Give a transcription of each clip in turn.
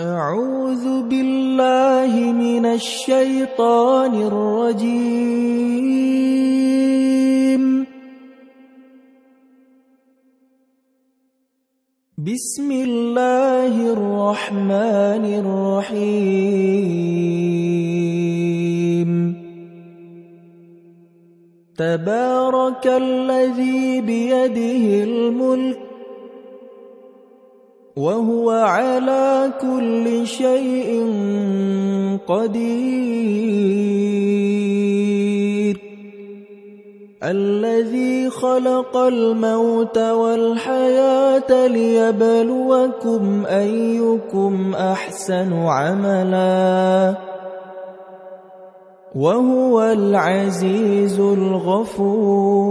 أعوذ بالله من الشيطان الرجيم. بسم الله الرحمن الرحيم. تبارك الذي بيده الملك وهو على كل شيء قدير. الذي خلق الموت والحياة ليبلوكم أيكم أحسن عملا. وهو العزيز الغفور.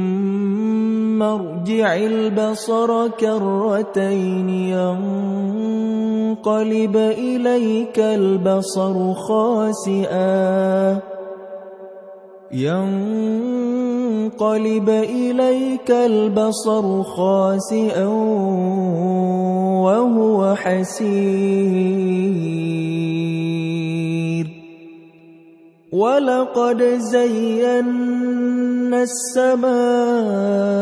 ارجع البصر كرتين ينقلب إليك البصر خاسئا. ينقلب إليك البصر خاسئا وهو حسير. ولقد زينا السماء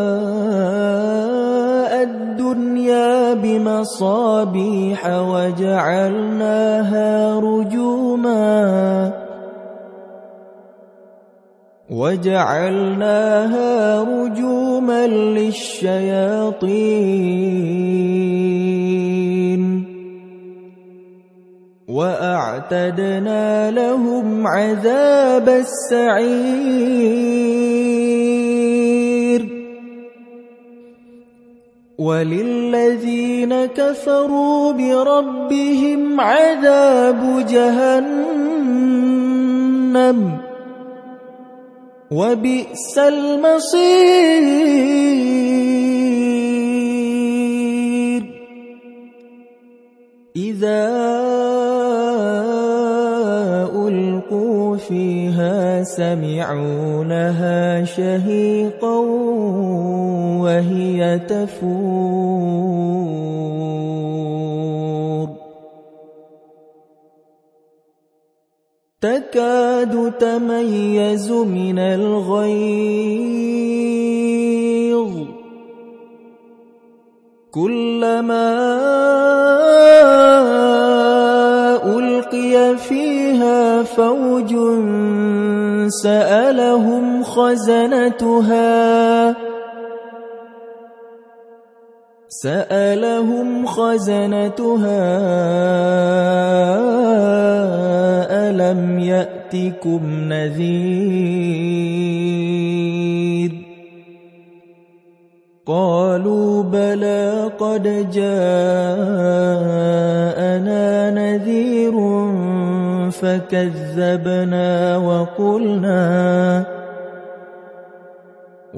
بمصابيح وجعلناها رجوما وجعلناها رجوما للشياطين وأعتدنا لهم عذاب السعير وللذين كفروا بربهم عذاب جهنم وبئس المصير. إذا ألقوا فيها سمعوا لها شهيقا تفور. تكاد تميز من الغيظ. كلما ألقي فيها فوج سألهم خزنتها. سألهم خزنتها ألم يأتكم نذير؟ قالوا بلى قد جاءنا نذير فكذبنا وقلنا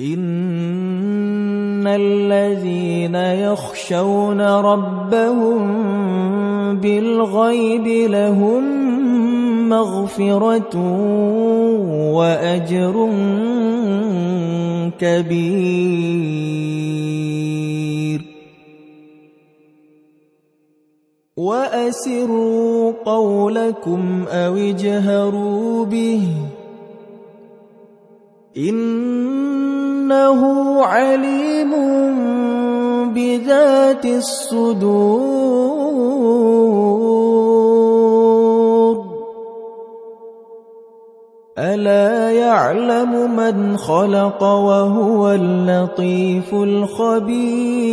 ان الذين يخشون ربهم بالغيب لهم مغفرة وأجر كبير وأسروا قولكم أو اجهروا به إنه عليم بذات الصدور. ألا يعلم من خلق وهو اللطيف الخبير.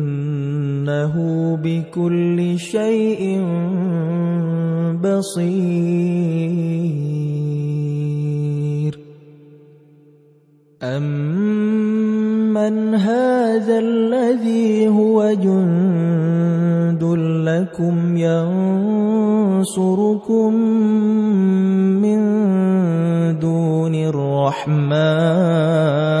إنه بكل شيء بصير. أمن هذا الذي هو جند لكم ينصركم من دون الرحمن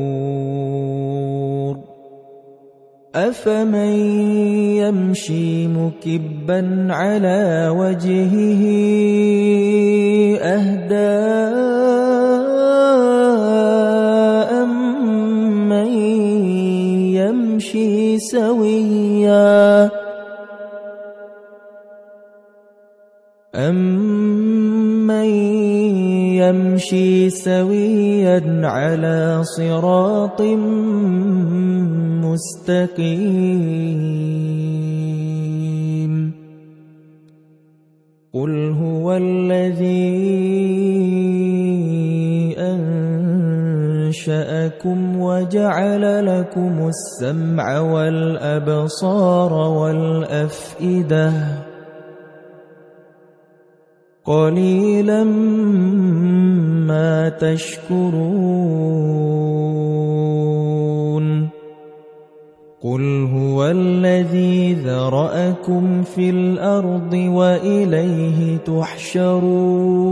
أفمن يمشي مكبا على وجهه أهدى أمن يمشي سويا أمن يمشي سويا على صراط مستقيم. قل هو الذي أنشأكم وجعل لكم السمع والأبصار والأفئدة. قليلا ما تشكرون قل هو الذي ذرأكم في الأرض وإليه تحشرون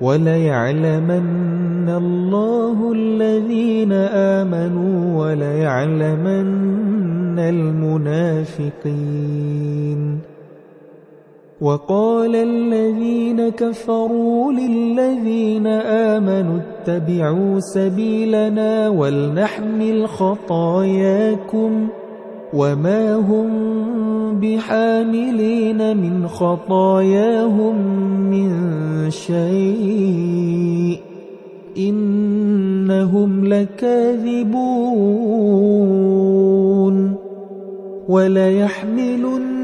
وليعلمن الله الذين آمنوا وليعلمن المنافقين. وقال الذين كفروا للذين آمنوا اتبعوا سبيلنا ولنحمل خطاياكم وما هم بحاملين من خطاياهم من شيء إنهم لكاذبون وليحملن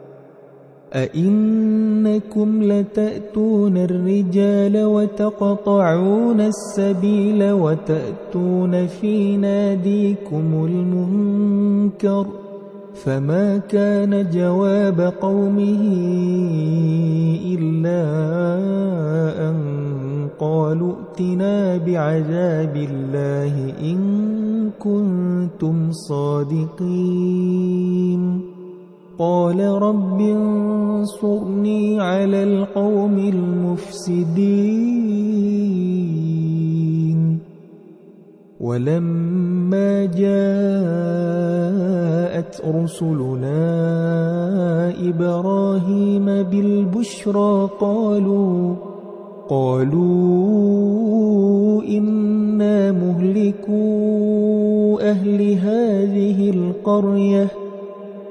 أئنكم لتأتون الرجال وتقطعون السبيل وتأتون في ناديكم المنكر فما كان جواب قومه إلا أن قالوا ائتنا بعذاب الله إن كنتم صادقين. قال رب انصرني على القوم المفسدين. ولما جاءت رسلنا إبراهيم بالبشرى قالوا قالوا إنا مهلكوا أهل هذه القرية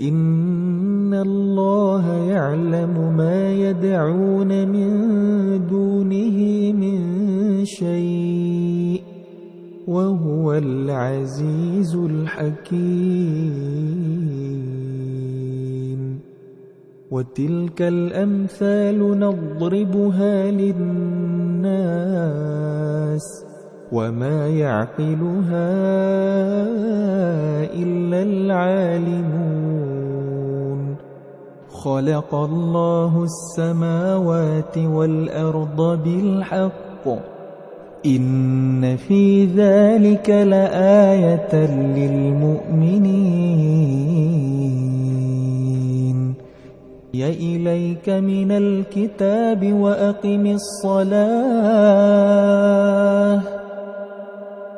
إن الله يعلم ما يدعون من دونه من شيء وهو العزيز الحكيم. وتلك الأمثال نضربها للناس وما يعقلها إلا العالمون خلق الله السماوات والأرض بالحق إن في ذلك لآية للمؤمنين يا إليك من الكتاب وأقم الصلاة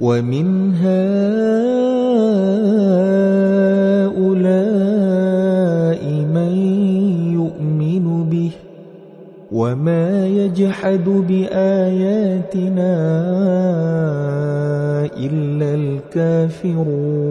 ومن هؤلاء من يؤمن به وما يجحد بآياتنا إلا الكافرون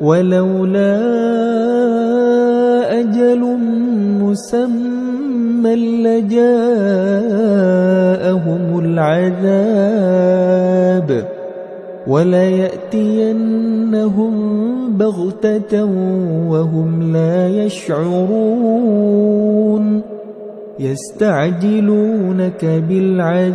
ولولا أجل مسمى لجاءهم العذاب وليأتينهم بغتة وهم لا يشعرون يستعجلونك بالعذاب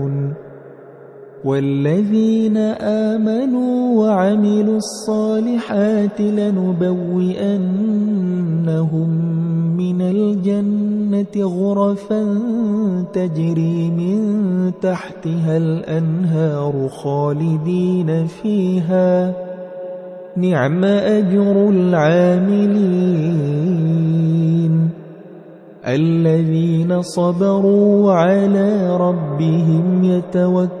والذين آمنوا وعملوا الصالحات لنبوئنهم من الجنة غرفا تجري من تحتها الأنهار خالدين فيها. نعم أجر العاملين الذين صبروا على ربهم يتوكلون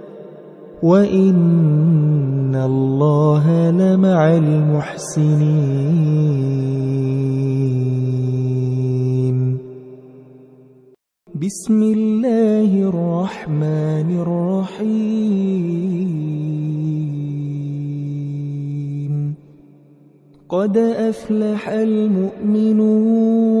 وإن الله لمع المحسنين. بسم الله الرحمن الرحيم. قد أفلح المؤمنون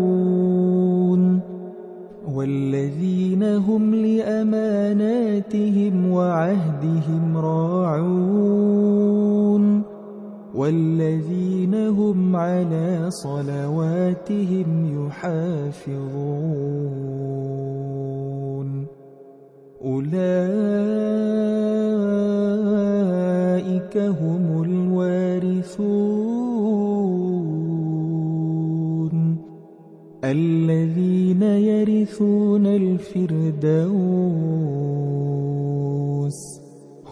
والذين هم لأماناتهم وعهدهم راعون والذين هم على صلواتهم يحافظون أولئك هم الوارثون الذين يرثون الفردوس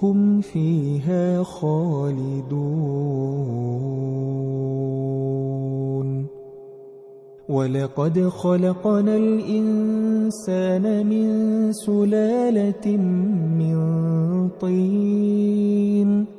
هم فيها خالدون. ولقد خلقنا الإنسان من سلالة من طين.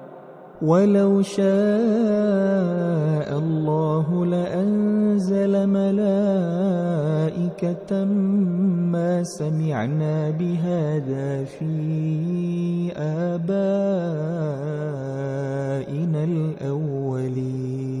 ولو شاء الله لأنزل ملائكة ما سمعنا بهذا في آبائنا الأولين.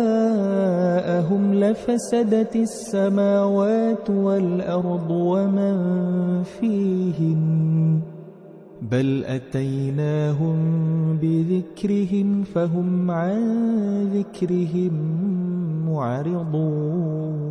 لفسدت السماوات والأرض ومن فيهن بل أتيناهم بذكرهم فهم عن ذكرهم معرضون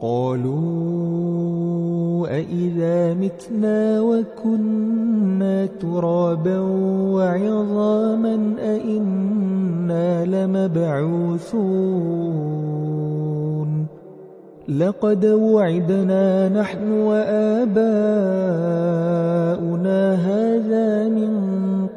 قالوا أئذا متنا وكنا ترابا وعظاما أئنا لمبعوثون لقد وعدنا نحن وآباؤنا هذا من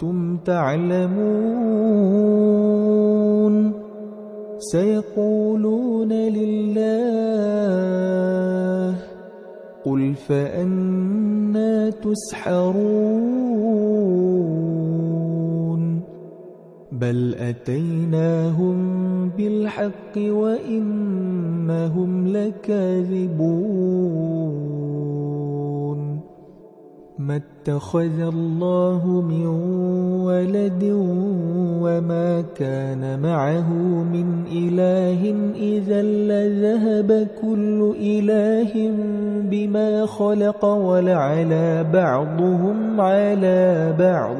كنتم تعلمون. سيقولون لله قل فأنا تسحرون. بل أتيناهم بالحق وإنهم لكاذبون. ما اتخذ الله من ولد وما كان معه من إله إذا لذهب كل إله بما خلق ولعلى بعضهم على بعض.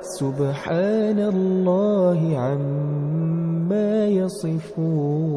سبحان الله عما يصفون.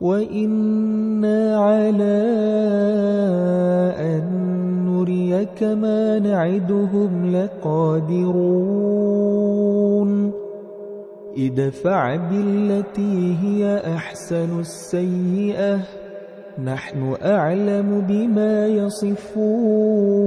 وإنا على أن نريك ما نعدهم لقادرون ادفع بالتي هي أحسن السيئة نحن أعلم بما يصفون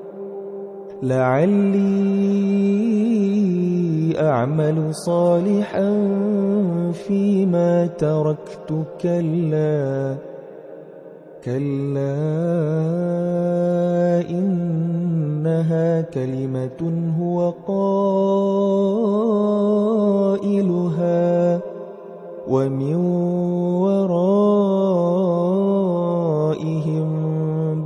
لعلي أعمل صالحا فيما تركت. كلا كلا إنها كلمة هو قائلها. ومن ورائهم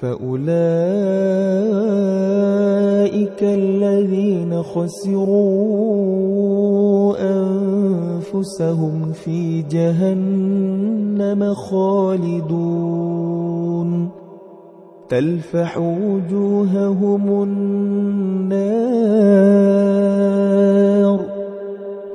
فأولئك الذين خسروا أنفسهم في جهنم خالدون. تلفح وجوههم النار.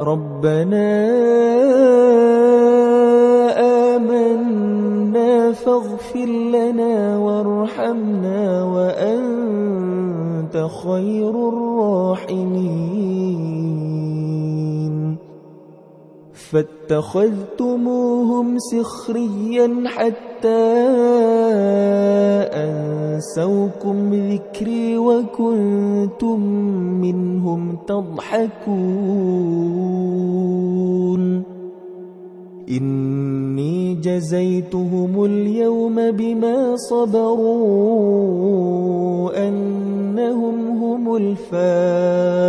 ربنا آمنا فاغفر لنا وارحمنا وأنت خير الراحمين. فاتخذتموهم سخريا حتى أنسوكم ذكري وكنتم منهم تضحكون. إني جزيتهم اليوم بما صبروا أنهم هم الفائزون.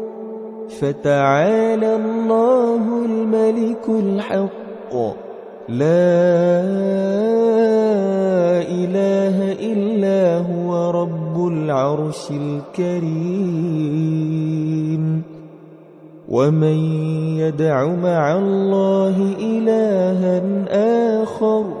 فتعالى الله الملك الحق. لا إله إلا هو رب العرش الكريم. ومن يدع مع الله إلها آخر